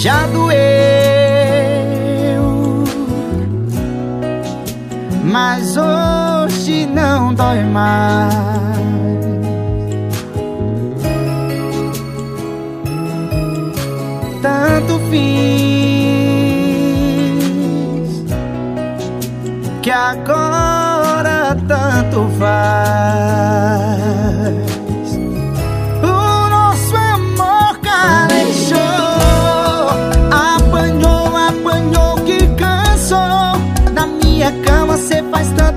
já doeu, mas hoje não dói mais. Tanto fiz que agora tanto faz. você faz tanto.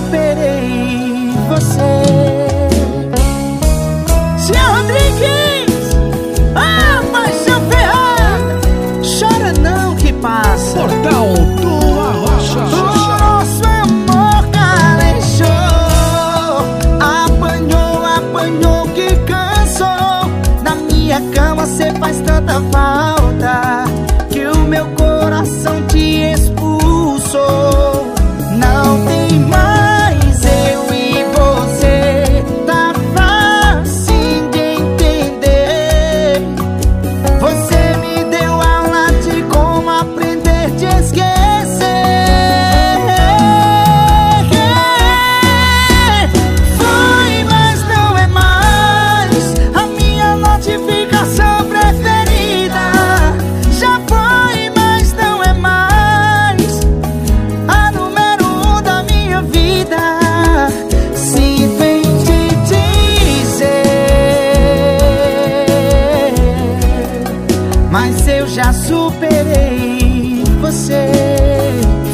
superei você. Tia Rodrigues, a paixão ferrada, chora não que passa. Portal do Arrocha. Nosso amor calejou, apanhou, apanhou que cansou. Na minha cama cê faz tanta falta que o meu coração te expulsou. mas eu já superei você.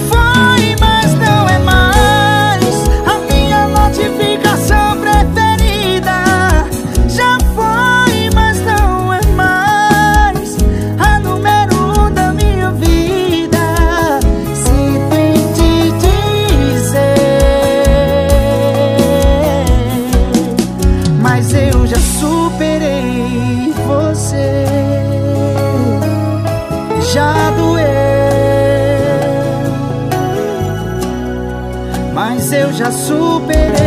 Foi, mas não é mais a minha notificação preferida. Já foi, mas não é mais a número um da minha vida. Sinto tem te dizer, mas eu já superei você já doeu, mas eu já superei.